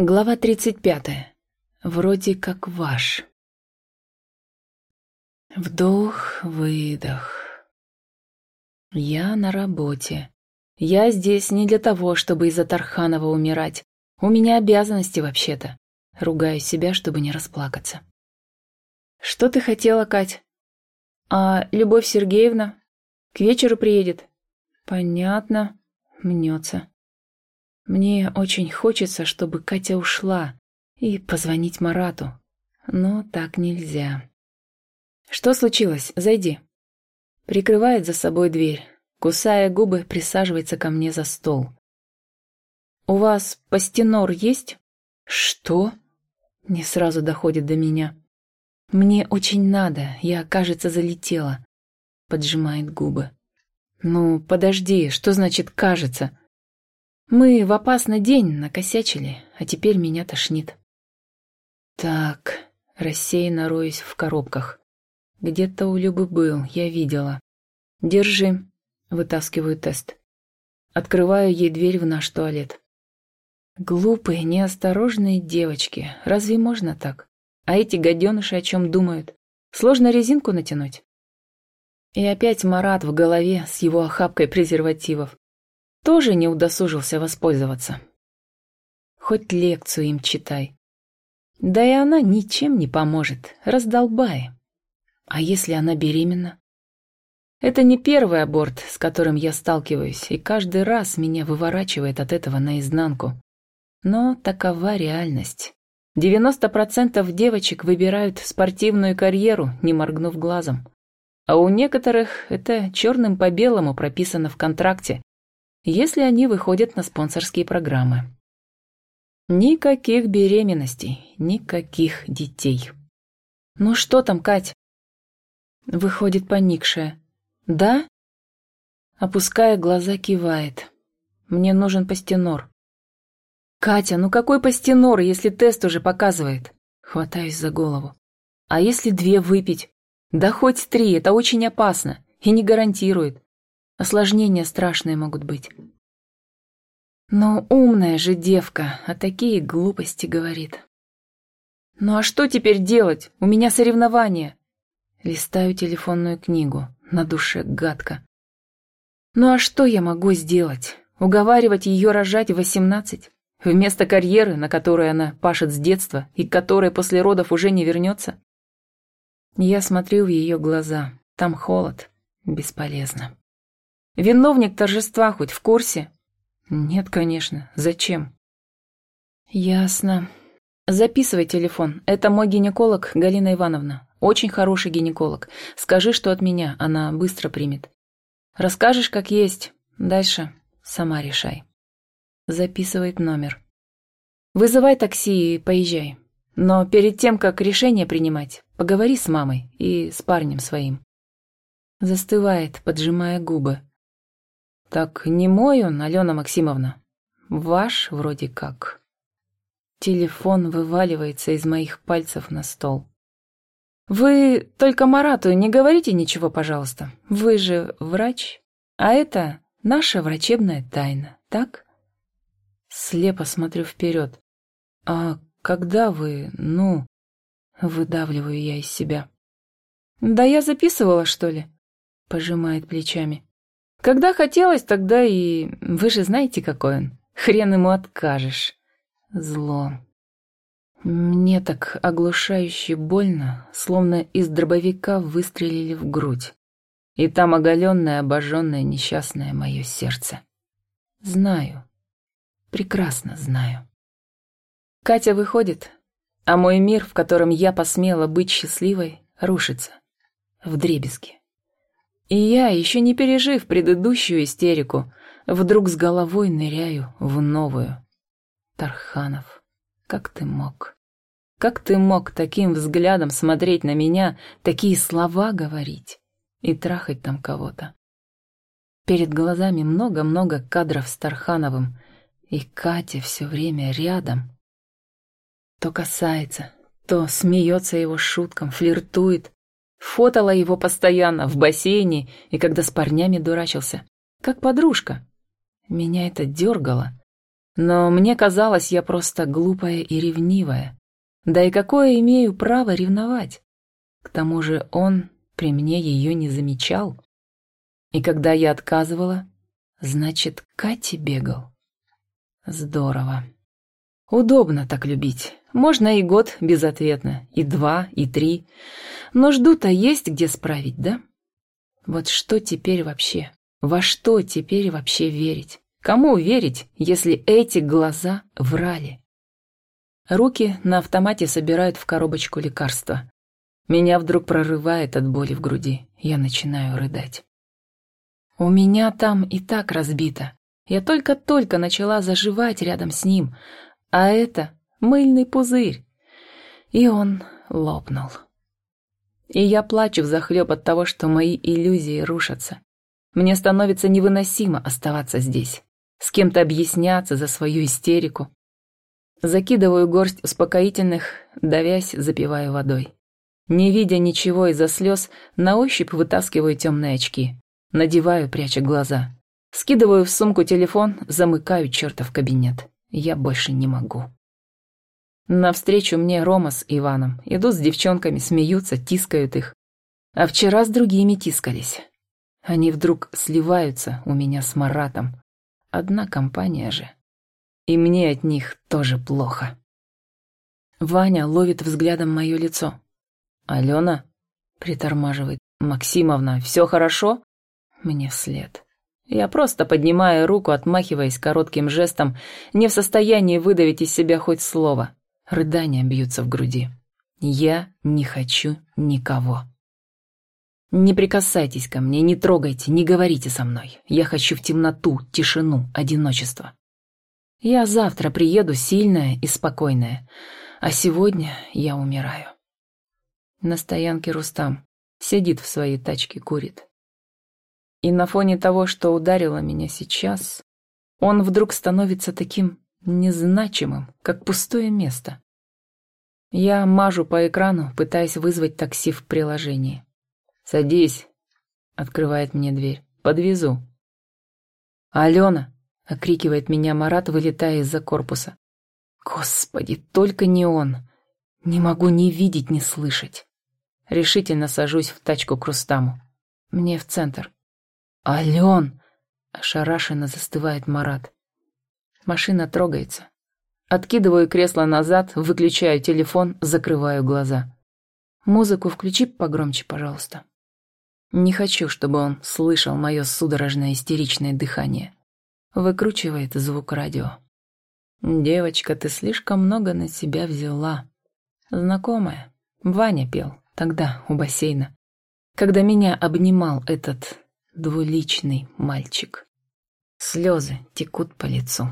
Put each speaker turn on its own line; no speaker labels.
Глава 35. Вроде как ваш. Вдох, выдох. Я на работе. Я здесь не для того, чтобы из-за Тарханова умирать. У меня обязанности вообще-то. Ругаю себя, чтобы не расплакаться. Что ты хотела, Кать? А Любовь Сергеевна? К вечеру приедет? Понятно. Мнется. Мне очень хочется, чтобы Катя ушла и позвонить Марату, но так нельзя. Что случилось? Зайди. Прикрывает за собой дверь, кусая губы, присаживается ко мне за стол. У вас пастенор есть? Что? Не сразу доходит до меня. Мне очень надо, я, кажется, залетела. Поджимает губы. Ну, подожди, что значит «кажется»? Мы в опасный день накосячили, а теперь меня тошнит. Так, рассеянно роюсь в коробках. Где-то у Любы был, я видела. Держи. Вытаскиваю тест. Открываю ей дверь в наш туалет. Глупые, неосторожные девочки. Разве можно так? А эти гаденыши о чем думают? Сложно резинку натянуть? И опять Марат в голове с его охапкой презервативов тоже не удосужился воспользоваться. Хоть лекцию им читай. Да и она ничем не поможет, раздолбай. А если она беременна? Это не первый аборт, с которым я сталкиваюсь, и каждый раз меня выворачивает от этого наизнанку. Но такова реальность. 90% девочек выбирают спортивную карьеру, не моргнув глазом. А у некоторых это черным по белому прописано в контракте, если они выходят на спонсорские программы. Никаких беременностей, никаких детей. Ну что там, Кать? Выходит поникшая. Да? Опуская глаза, кивает. Мне нужен пастенор. Катя, ну какой пастенор, если тест уже показывает? Хватаюсь за голову. А если две выпить? Да хоть три, это очень опасно и не гарантирует. Осложнения страшные могут быть. Но умная же девка, а такие глупости говорит. Ну а что теперь делать? У меня соревнования. Листаю телефонную книгу. На душе гадко. Ну а что я могу сделать? Уговаривать ее рожать в восемнадцать? Вместо карьеры, на которой она пашет с детства и к которой после родов уже не вернется? Я смотрю в ее глаза. Там холод. Бесполезно. Виновник торжества хоть в курсе? Нет, конечно. Зачем? Ясно. Записывай телефон. Это мой гинеколог Галина Ивановна. Очень хороший гинеколог. Скажи, что от меня. Она быстро примет. Расскажешь, как есть. Дальше сама решай. Записывает номер. Вызывай такси и поезжай. Но перед тем, как решение принимать, поговори с мамой и с парнем своим. Застывает, поджимая губы. «Так не мой он, Алена Максимовна. Ваш вроде как». Телефон вываливается из моих пальцев на стол. «Вы только Марату не говорите ничего, пожалуйста. Вы же врач, а это наша врачебная тайна, так?» Слепо смотрю вперед. «А когда вы, ну...» Выдавливаю я из себя. «Да я записывала, что ли?» Пожимает плечами. Когда хотелось, тогда и... Вы же знаете, какой он. Хрен ему откажешь. Зло. Мне так оглушающе больно, словно из дробовика выстрелили в грудь. И там оголенное, обожженное, несчастное мое сердце. Знаю. Прекрасно знаю. Катя выходит, а мой мир, в котором я посмела быть счастливой, рушится. В дребезги. И я, еще не пережив предыдущую истерику, вдруг с головой ныряю в новую. Тарханов, как ты мог? Как ты мог таким взглядом смотреть на меня, такие слова говорить и трахать там кого-то? Перед глазами много-много кадров с Тархановым, и Катя все время рядом. То касается, то смеется его шуткам, флиртует, Фотала его постоянно в бассейне и когда с парнями дурачился. Как подружка. Меня это дергало. Но мне казалось, я просто глупая и ревнивая. Да и какое имею право ревновать? К тому же он при мне ее не замечал. И когда я отказывала, значит, Кати бегал. Здорово. Удобно так любить. Можно и год безответно, и два, и три. Но жду-то есть где справить, да? Вот что теперь вообще? Во что теперь вообще верить? Кому верить, если эти глаза врали? Руки на автомате собирают в коробочку лекарства. Меня вдруг прорывает от боли в груди. Я начинаю рыдать. У меня там и так разбито. Я только-только начала заживать рядом с ним, а это мыльный пузырь. И он лопнул. И я плачу взахлеб от того, что мои иллюзии рушатся. Мне становится невыносимо оставаться здесь, с кем-то объясняться за свою истерику. Закидываю горсть успокоительных, давясь, запиваю водой. Не видя ничего из-за слез, на ощупь вытаскиваю темные очки. Надеваю, пряча глаза. Скидываю в сумку телефон, замыкаю чертов кабинет. Я больше не могу. Навстречу мне Рома с Иваном. Идут с девчонками, смеются, тискают их. А вчера с другими тискались. Они вдруг сливаются у меня с Маратом. Одна компания же. И мне от них тоже плохо. Ваня ловит взглядом мое лицо. «Алена?» — притормаживает. «Максимовна, все хорошо?» Мне вслед. Я просто поднимаю руку, отмахиваясь коротким жестом, не в состоянии выдавить из себя хоть слово. Рыдания бьются в груди. Я не хочу никого. Не прикасайтесь ко мне, не трогайте, не говорите со мной. Я хочу в темноту, тишину, одиночество. Я завтра приеду сильная и спокойная, а сегодня я умираю. На стоянке Рустам сидит в своей тачке, курит. И на фоне того, что ударило меня сейчас, он вдруг становится таким незначимым, как пустое место. Я мажу по экрану, пытаясь вызвать такси в приложении. «Садись», — открывает мне дверь, — «подвезу». «Алена», — окрикивает меня Марат, вылетая из-за корпуса. «Господи, только не он. Не могу ни видеть, ни слышать». Решительно сажусь в тачку к Рустаму. Мне в центр. «Ален!» — ошарашенно застывает Марат. Машина трогается. Откидываю кресло назад, выключаю телефон, закрываю глаза. Музыку включи погромче, пожалуйста. Не хочу, чтобы он слышал мое судорожное истеричное дыхание. Выкручивает звук радио. «Девочка, ты слишком много на себя взяла». Знакомая. Ваня пел тогда у бассейна, когда меня обнимал этот двуличный мальчик. Слезы текут по лицу.